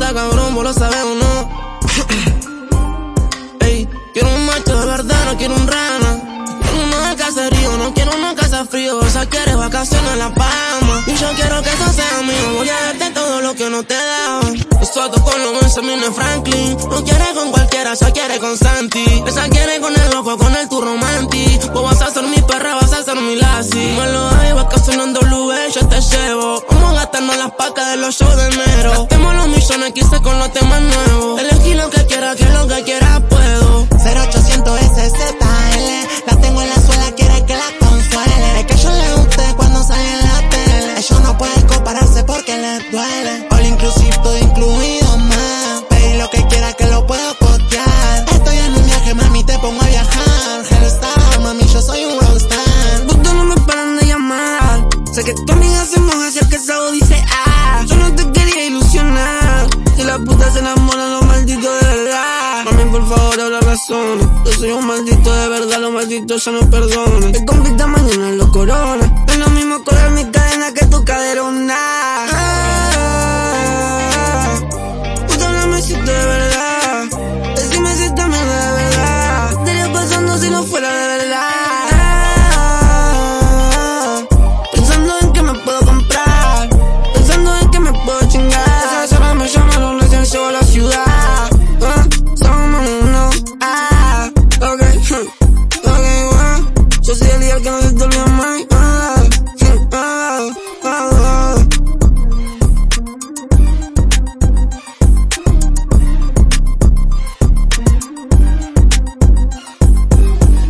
está cabrón, vos lo sabes o no. Ey, quiero un macho de verdad, no quiero un rana. Quiero uno de caserío, no quiero uno casa frío. O sea, quieres vacaciones en la palma. Y yo quiero que eso sea mío. Voy a darte todo lo que no te da. Nosotros con los Benjamin Franklin. No quiere con cualquiera, se quiere con Santi. Esa quiere con el loco, con el tu romanti. Vos vas a ser mi perra, vas a ser mi lassie. Me lo hay, vacacionando en W, yo te llevo. Vamos gastando las pacas de los shows de enero. Millones, quise con los temas nuevos. Elegí lo que quiera, que lo que quiera puedo. 0800 SZL, la tengo en la suela, quiere que la consuele. Es que yo le guste cuando sale en la tele. Ellos no pueden compararse porque les duele. All inclusive, todo incluido más. Pedí lo que quiera que lo puedo costear. Estoy en un viaje, mami, te pongo a viajar. Hellstar, mami, yo soy un rockstar. Puto no me paran de llamar. Sé que tu amiga se moja la puta se enamora, los malditos de verdad. Mami, por favor, habla razones. Yo soy un maldito de verdad, los malditos ya no perdonen. Día que te olvida más.